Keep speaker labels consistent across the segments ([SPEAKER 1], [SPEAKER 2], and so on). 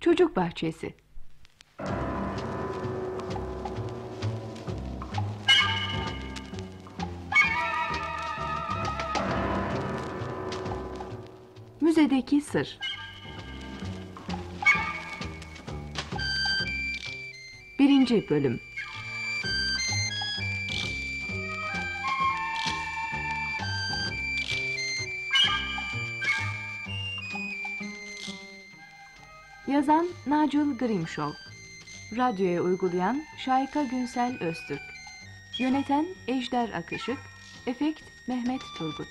[SPEAKER 1] Çocuk Bahçesi. Müzedeki Sır. Birinci Bölüm Yazan Nigel Grimshaw. Radyoya uygulayan Şayka Günsel Öztürk. Yöneten Ejder Akışık Efekt Mehmet Turgut.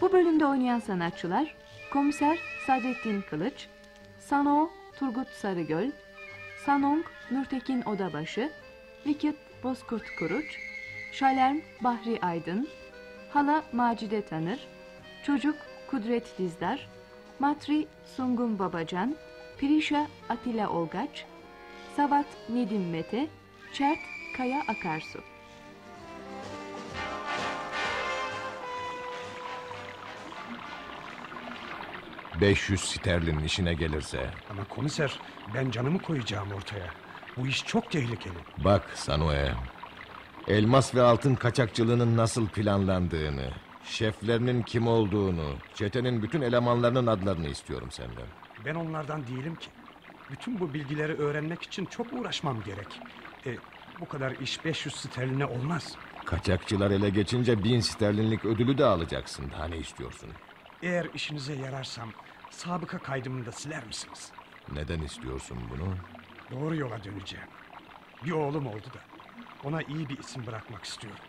[SPEAKER 1] Bu bölümde oynayan sanatçılar Komiser Sadrettin Kılıç Sano Turgut Sarıgöl Sanong Nurtekin Odabaşı Vikit Bozkurt Kuruç Şalerm Bahri Aydın Hala Macide Tanır Çocuk Kudret Dizdar Matri Sungun Babacan Pirişa Atilla Olgaç Savat Nedim Mete Çert Kaya Akarsu
[SPEAKER 2] 500 sterlin işine gelirse.
[SPEAKER 3] Ama komiser ben canımı koyacağım ortaya. Bu iş çok tehlikeli.
[SPEAKER 2] Bak Sanoe. Elmas ve altın kaçakçılığının nasıl planlandığını, şeflerinin kim olduğunu, çetenin bütün elemanlarının adlarını istiyorum senden.
[SPEAKER 3] Ben onlardan değilim ki. Bütün bu bilgileri öğrenmek için çok uğraşmam gerek. E, bu kadar iş 500 sterline olmaz.
[SPEAKER 2] Kaçakçılar ele geçince bin sterlinlik ödülü de alacaksın. Daha ne istiyorsun?
[SPEAKER 3] Eğer işinize yararsam sabıka kaydımını da siler misiniz?
[SPEAKER 2] Neden istiyorsun bunu?
[SPEAKER 3] Doğru yola döneceğim. Bir oğlum oldu da ona iyi bir isim bırakmak istiyorum.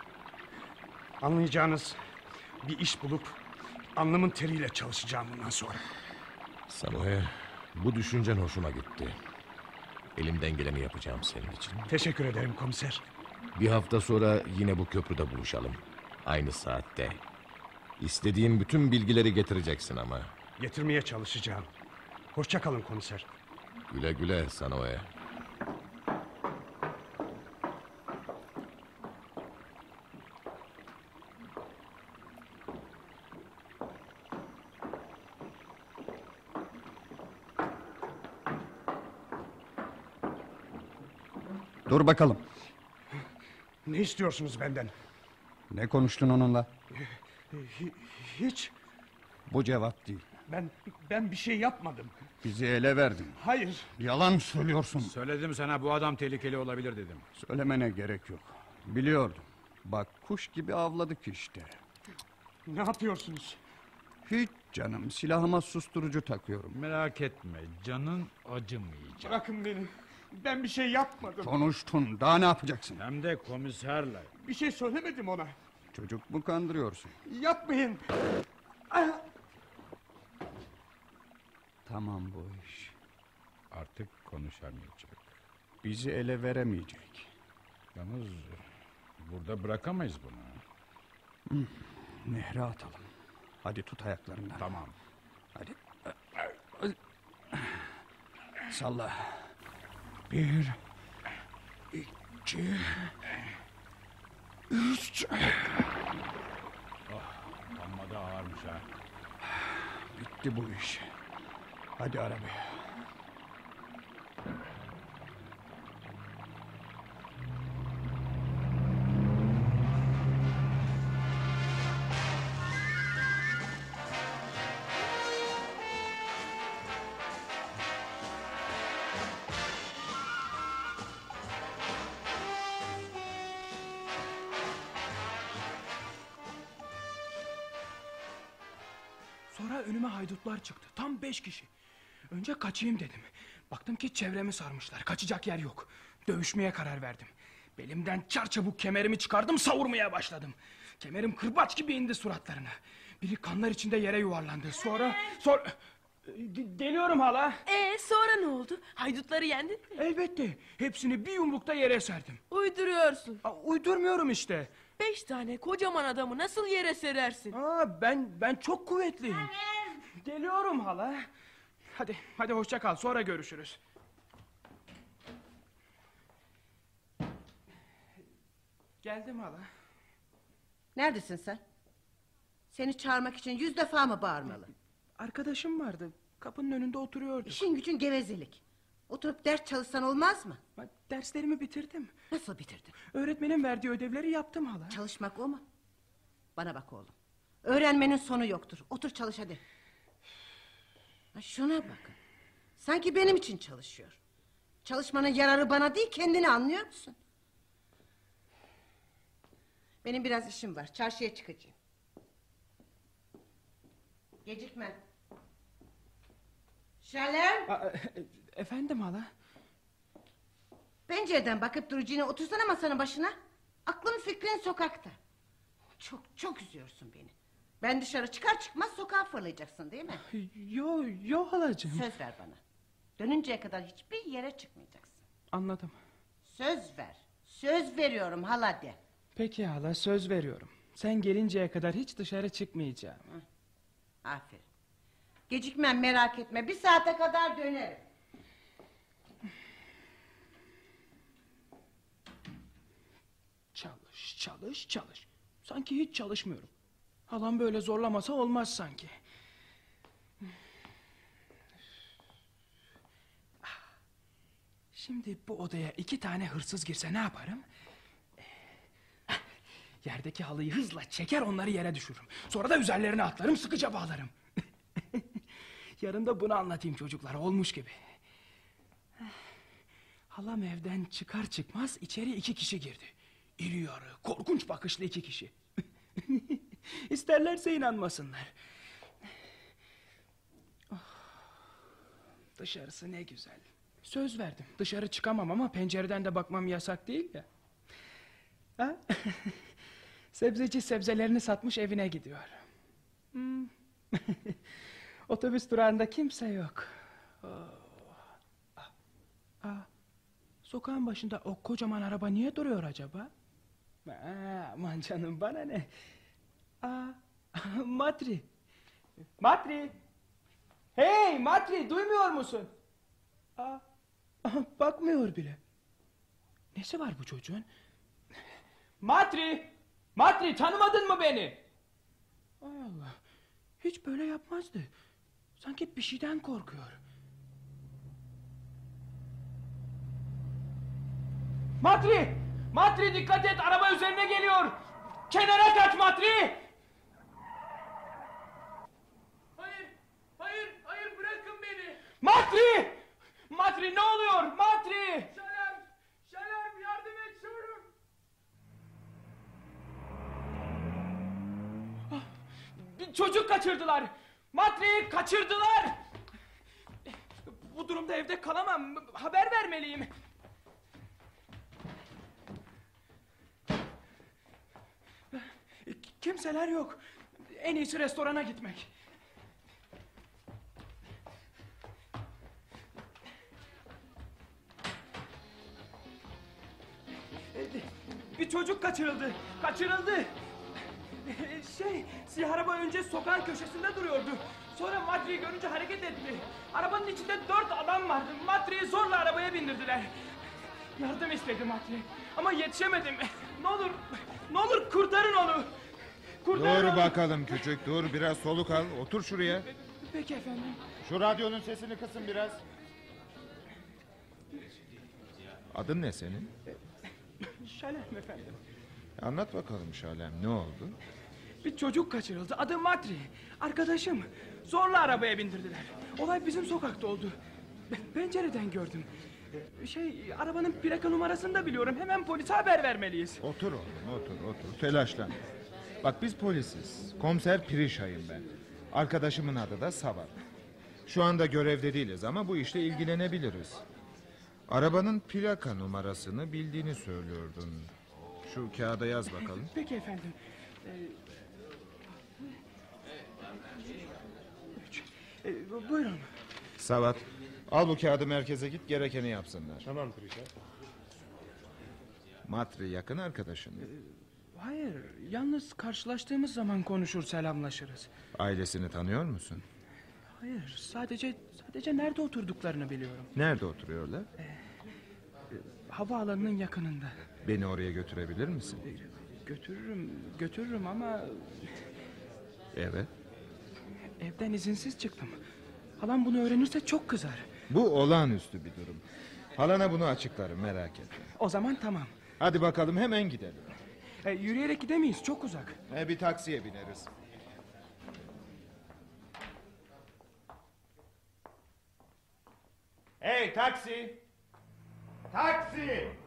[SPEAKER 3] Anlayacağınız bir iş bulup alnımın teriyle çalışacağım bundan sonra.
[SPEAKER 2] Sanoe, bu düşüncen hoşuma gitti. Elimden geleni yapacağım senin için.
[SPEAKER 3] Teşekkür ederim komiser.
[SPEAKER 2] Bir hafta sonra yine bu köprüde buluşalım. Aynı saatte. İstediğim bütün bilgileri getireceksin ama.
[SPEAKER 3] Getirmeye çalışacağım. Hoşça kalın komiser.
[SPEAKER 2] Güle güle Sanoe.
[SPEAKER 4] Dur bakalım.
[SPEAKER 3] Ne istiyorsunuz benden?
[SPEAKER 4] Ne konuştun onunla?
[SPEAKER 3] Hi- hiç.
[SPEAKER 4] Bu cevap değil.
[SPEAKER 3] Ben ben bir şey yapmadım.
[SPEAKER 4] Bizi ele verdin.
[SPEAKER 3] Hayır.
[SPEAKER 4] Yalan söylüyorsun.
[SPEAKER 5] Söyledim sana bu adam tehlikeli olabilir dedim.
[SPEAKER 4] Söylemene gerek yok. Biliyordum. Bak kuş gibi avladık işte.
[SPEAKER 3] Ne yapıyorsunuz?
[SPEAKER 4] Hiç canım silahıma susturucu takıyorum.
[SPEAKER 5] Merak etme canın acımayacak.
[SPEAKER 3] Bırakın beni. Ben bir şey yapmadım.
[SPEAKER 4] Konuştun daha ne yapacaksın?
[SPEAKER 5] Hem de komiserle.
[SPEAKER 3] Bir şey söylemedim ona.
[SPEAKER 4] Çocuk mu kandırıyorsun?
[SPEAKER 3] Yapmayın.
[SPEAKER 4] Tamam bu iş.
[SPEAKER 5] Artık konuşamayacak.
[SPEAKER 4] Bizi ele veremeyecek.
[SPEAKER 5] Yalnız burada bırakamayız bunu.
[SPEAKER 4] Nehre atalım. Hadi tut ayaklarından.
[SPEAKER 5] Tamam.
[SPEAKER 4] Hadi. Salla. Bir. iki. Üç.
[SPEAKER 5] Amma da ağırmış ha.
[SPEAKER 4] Bitti bu iş. Hadi arabaya.
[SPEAKER 6] Önüme haydutlar çıktı. Tam beş kişi. Önce kaçayım dedim. Baktım ki çevremi sarmışlar. Kaçacak yer yok. Dövüşmeye karar verdim. Belimden çarçabuk kemerimi çıkardım savurmaya başladım. Kemerim kırbaç gibi indi suratlarına. Biri kanlar içinde yere yuvarlandı. Sonra... Sonra... De- Deliyorum hala.
[SPEAKER 7] Ee sonra ne oldu? Haydutları yendin mi?
[SPEAKER 6] Elbette. Hepsini bir yumrukta yere serdim.
[SPEAKER 7] Uyduruyorsun.
[SPEAKER 6] Aa, uydurmuyorum işte.
[SPEAKER 7] Beş tane kocaman adamı nasıl yere serersin?
[SPEAKER 6] Aa, ben ben çok kuvvetliyim. Geliyorum hala. Hadi hadi hoşça kal. Sonra görüşürüz. Geldim hala.
[SPEAKER 8] Neredesin sen? Seni çağırmak için yüz defa mı bağırmalı?
[SPEAKER 6] Arkadaşım vardı. Kapının önünde oturuyordu.
[SPEAKER 8] İşin gücün gevezelik. Oturup ders çalışsan olmaz mı?
[SPEAKER 6] Ben derslerimi bitirdim.
[SPEAKER 8] Nasıl bitirdin?
[SPEAKER 6] Öğretmenin verdiği ödevleri yaptım hala.
[SPEAKER 8] Çalışmak o mu? Bana bak oğlum. Öğrenmenin sonu yoktur. Otur çalış hadi. Ha, Şuna bakın. Sanki benim için çalışıyor. Çalışmanın yararı bana değil kendini anlıyor musun? Benim biraz işim var. Çarşıya çıkacağım. Gecikme. Şalem.
[SPEAKER 6] Aa, efendim hala?
[SPEAKER 8] Pencereden bakıp durucuna otursana masanın başına. Aklın fikrin sokakta. Çok çok üzüyorsun beni. Ben dışarı çıkar çıkmaz sokağa fırlayacaksın değil mi?
[SPEAKER 6] Yo, yo halacığım.
[SPEAKER 8] Söz ver bana. Dönünceye kadar hiçbir yere çıkmayacaksın.
[SPEAKER 6] Anladım.
[SPEAKER 8] Söz ver. Söz veriyorum hala de.
[SPEAKER 6] Peki hala söz veriyorum. Sen gelinceye kadar hiç dışarı çıkmayacağım.
[SPEAKER 8] Aferin. Gecikmem merak etme. Bir saate kadar dönerim.
[SPEAKER 6] Çalış, çalış, çalış. Sanki hiç çalışmıyorum. Halam böyle zorlamasa olmaz sanki. Şimdi bu odaya iki tane hırsız girse ne yaparım? Yerdeki halıyı hızla çeker onları yere düşürürüm. Sonra da üzerlerine atlarım sıkıca bağlarım. Yarın da bunu anlatayım çocuklara olmuş gibi. Halam evden çıkar çıkmaz içeri iki kişi girdi. İri yarı, korkunç bakışlı iki kişi. İsterlerse inanmasınlar. Oh, dışarısı ne güzel. Söz verdim. Dışarı çıkamam ama pencereden de bakmam yasak değil ya. Ha? Sebzeci sebzelerini satmış evine gidiyor. Hmm. Otobüs durağında kimse yok. Oh. Ah. Ah. Sokağın başında o kocaman araba niye duruyor acaba? Aman canım bana ne? Aa, Matri. Matri. Hey Matri duymuyor musun? Aa, bakmıyor bile. Nesi var bu çocuğun? Matri. Matri tanımadın mı beni? Ay Allah. Hiç böyle yapmazdı. Sanki bir şeyden korkuyor. Matri! Matri dikkat et araba üzerine geliyor. Kenara kaç Matri! Hayır, hayır, hayır bırakın beni. Matri! Matri ne oluyor? Matri! Şalem, Şalem yardım et şurum. Bir çocuk kaçırdılar. Matri kaçırdılar. Bu durumda evde kalamam. Haber vermeliyim. Kimseler yok. En iyisi restorana gitmek. Bir çocuk kaçırıldı. Kaçırıldı. Şey, siyah araba önce sokağın köşesinde duruyordu. Sonra Madri'yi görünce hareket etti. Arabanın içinde dört adam vardı. Madri'yi zorla arabaya bindirdiler. Yardım istedi Madri. Ama yetişemedim. Ne olur, ne olur kurtarın onu. Kurtarın
[SPEAKER 9] Dur
[SPEAKER 6] onu.
[SPEAKER 9] bakalım küçük dur biraz soluk al otur şuraya.
[SPEAKER 6] Peki efendim.
[SPEAKER 9] Şu radyonun sesini kısın biraz. Adın ne senin?
[SPEAKER 6] Şalem efendim.
[SPEAKER 9] Anlat bakalım Şalem ne oldu?
[SPEAKER 6] Bir çocuk kaçırıldı. Adı Matri. Arkadaşım. Zorla arabaya bindirdiler. Olay bizim sokakta oldu. Ben pencereden gördüm. Şey, arabanın plaka numarasını da biliyorum. Hemen polise haber vermeliyiz.
[SPEAKER 9] Otur oğlum otur otur telaşlanma. Bak biz polisiz. Komiser Pirişay'ım ben. Arkadaşımın adı da Savat. Şu anda görevde değiliz ama bu işle ilgilenebiliriz. Arabanın plaka numarasını bildiğini söylüyordun. Şu kağıda yaz bakalım.
[SPEAKER 6] Peki efendim. Ee, üç. Ee, bu- buyurun.
[SPEAKER 9] Savat al bu kağıdı merkeze git gerekeni yapsınlar.
[SPEAKER 10] Tamam Pirişay.
[SPEAKER 9] Matri yakın arkadaşın.
[SPEAKER 6] Hayır, yalnız karşılaştığımız zaman konuşur selamlaşırız.
[SPEAKER 9] Ailesini tanıyor musun?
[SPEAKER 6] Hayır, sadece sadece nerede oturduklarını biliyorum.
[SPEAKER 9] Nerede oturuyorlar?
[SPEAKER 6] Havaalanının yakınında.
[SPEAKER 9] Beni oraya götürebilir misin?
[SPEAKER 6] Götürürüm, götürürüm ama
[SPEAKER 9] Evet.
[SPEAKER 6] evden izinsiz çıktım. Halam bunu öğrenirse çok kızar.
[SPEAKER 9] Bu olağanüstü bir durum. Halana bunu açıklarım merak etme.
[SPEAKER 6] O zaman tamam.
[SPEAKER 9] Hadi bakalım hemen gidelim.
[SPEAKER 6] E, yürüyerek gidemeyiz, çok uzak.
[SPEAKER 9] E, bir taksiye bineriz. Hey taksi! Taksi!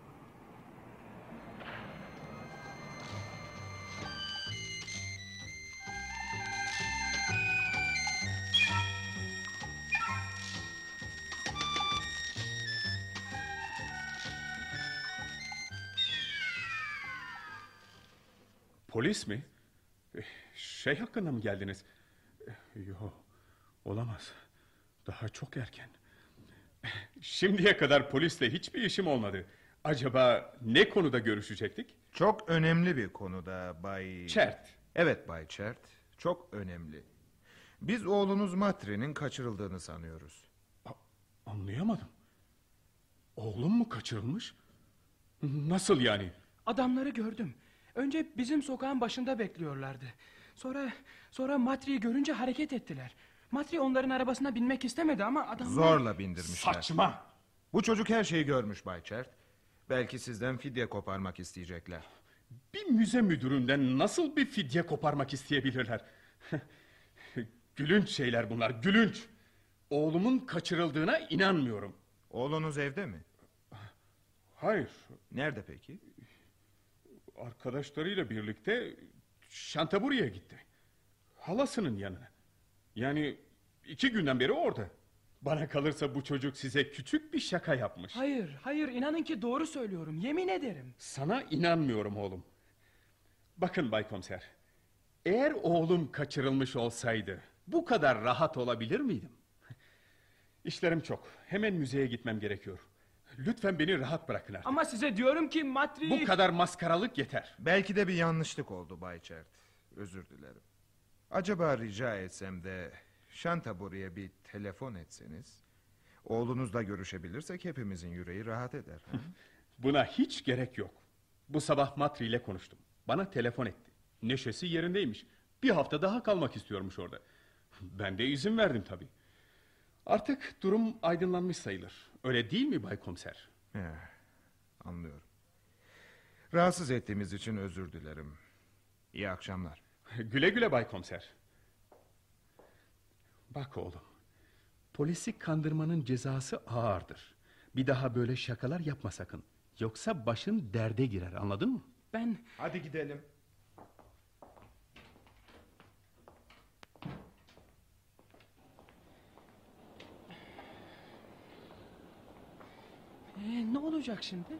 [SPEAKER 10] Polis mi? Şey hakkında mı geldiniz? Yok, olamaz. Daha çok erken. Şimdiye kadar polisle hiçbir işim olmadı. Acaba ne konuda görüşecektik?
[SPEAKER 9] Çok önemli bir konuda Bay...
[SPEAKER 10] Çert.
[SPEAKER 9] Evet Bay Çert. Çok önemli. Biz oğlunuz Matri'nin kaçırıldığını sanıyoruz.
[SPEAKER 10] Anlayamadım. Oğlum mu kaçırılmış? Nasıl yani?
[SPEAKER 6] Adamları gördüm. Önce bizim sokağın başında bekliyorlardı. Sonra sonra Matri'yi görünce hareket ettiler. Matri onların arabasına binmek istemedi ama adamlar...
[SPEAKER 9] Zorla bindirmişler.
[SPEAKER 10] Saçma.
[SPEAKER 9] Bu çocuk her şeyi görmüş Bay Çert. Belki sizden fidye koparmak isteyecekler.
[SPEAKER 10] Bir müze müdüründen nasıl bir fidye koparmak isteyebilirler? gülünç şeyler bunlar, gülünç. Oğlumun kaçırıldığına inanmıyorum.
[SPEAKER 9] Oğlunuz evde mi?
[SPEAKER 10] Hayır,
[SPEAKER 9] Nerede peki?
[SPEAKER 10] Arkadaşlarıyla birlikte Şantaburya'ya gitti. Halasının yanına. Yani iki günden beri orada. Bana kalırsa bu çocuk size küçük bir şaka yapmış.
[SPEAKER 6] Hayır, hayır inanın ki doğru söylüyorum. Yemin ederim.
[SPEAKER 10] Sana inanmıyorum oğlum. Bakın Bay Komiser. Eğer oğlum kaçırılmış olsaydı bu kadar rahat olabilir miydim? İşlerim çok. Hemen müzeye gitmem gerekiyor. Lütfen beni rahat bırakın artık.
[SPEAKER 6] Ama size diyorum ki Matri...
[SPEAKER 10] Bu kadar maskaralık yeter.
[SPEAKER 9] Belki de bir yanlışlık oldu Bay Çert. Özür dilerim. Acaba rica etsem de Şantaburya'ya bir telefon etseniz... ...oğlunuzla görüşebilirsek hepimizin yüreği rahat eder.
[SPEAKER 10] Buna hiç gerek yok. Bu sabah Matri ile konuştum. Bana telefon etti. Neşesi yerindeymiş. Bir hafta daha kalmak istiyormuş orada. Ben de izin verdim tabii. Artık durum aydınlanmış sayılır. Öyle değil mi Bay Komiser?
[SPEAKER 9] Eh, anlıyorum. Rahatsız ettiğimiz için özür dilerim. İyi akşamlar.
[SPEAKER 10] Güle güle Bay Komiser. Bak oğlum. Polisi kandırmanın cezası ağırdır. Bir daha böyle şakalar yapma sakın. Yoksa başın derde girer anladın mı?
[SPEAKER 6] Ben...
[SPEAKER 9] Hadi gidelim.
[SPEAKER 6] Ee, ne olacak şimdi?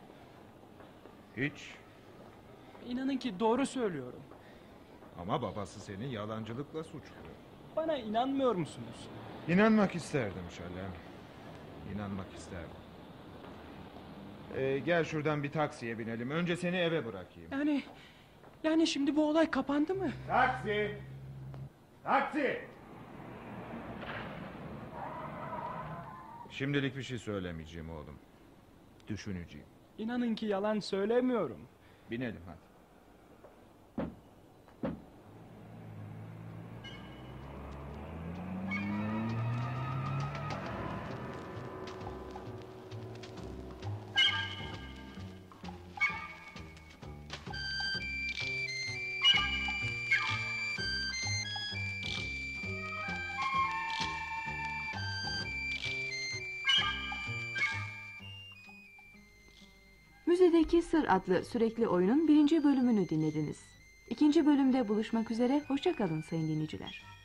[SPEAKER 9] Hiç.
[SPEAKER 6] İnanın ki doğru söylüyorum.
[SPEAKER 9] Ama babası seni yalancılıkla suçluyor.
[SPEAKER 6] Bana inanmıyor musunuz?
[SPEAKER 9] İnanmak isterdim Şalem. İnanmak isterdim. Ee, gel şuradan bir taksiye binelim. Önce seni eve bırakayım.
[SPEAKER 6] Yani... Yani şimdi bu olay kapandı mı?
[SPEAKER 9] Taksi! Taksi! Şimdilik bir şey söylemeyeceğim oğlum. Düşüneceğim.
[SPEAKER 6] İnanın ki yalan söylemiyorum.
[SPEAKER 9] Binelim hadi.
[SPEAKER 1] Müzedeki Sır adlı sürekli oyunun birinci bölümünü dinlediniz. İkinci bölümde buluşmak üzere, hoşçakalın sayın dinleyiciler.